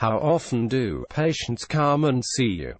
How often do patients come and see you?